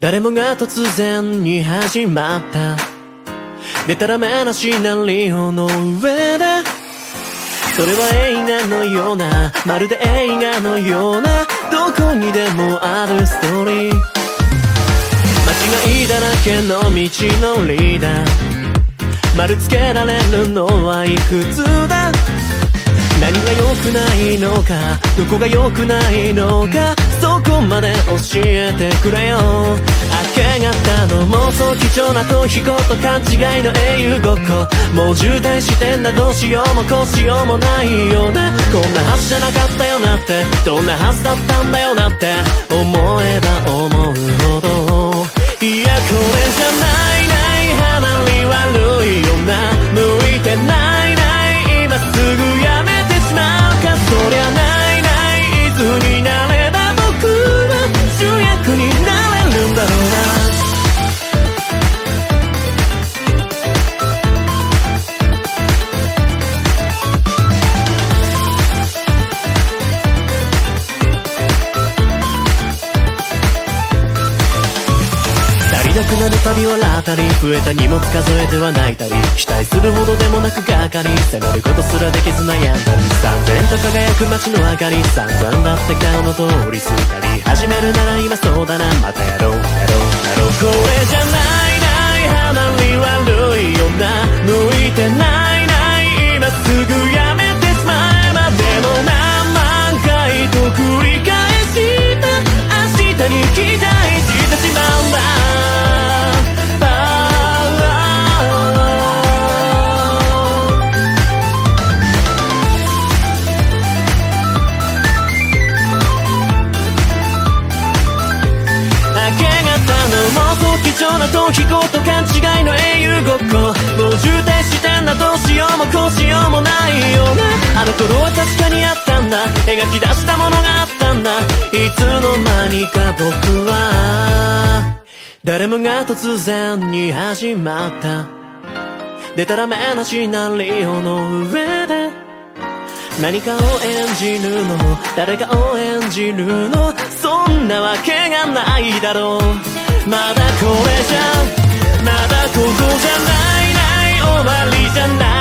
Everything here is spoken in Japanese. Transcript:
誰もが突然に始まった。でたらめなシナリオの上で。それは映画のような。まるで映画のような。どこにでもあるストーリー。間違いだらけの道のリーダー。丸つけられるのはいくつだ。何が良くないのかどこが良くないのかそこまで教えてくれよ。明け方の妄想貴重な逃避行と勘違いの英雄ごっこ。もう渋滞してんだどうしようもこうしようもないよね。こんなはずじゃなかったよなってどんなはずだったんだよなって思えば思う。ほどくなる旅はラタリ増えた荷物数えては泣いたり期待するほどでもなくがかり迫ることすらできず悩んだり三千と輝く街の明かり散々だって顔の通り過ぎたり始めるなら今そうだなまたやろうやろうやろう。妄想貴重な逃避行と勘違いの英雄ごっこ。もう渋滞してんだどうしようもこうしようもないよね。あの頃は確かにあったんだ。描き出したものがあったんだ。いつの間にか僕は。誰もが突然に始まった。でたらめなシナリオの上で。何かを演じるの誰かを演じるのそんなわけがないだろう。まだこれじゃまだここじゃない。ない。終わりじゃない。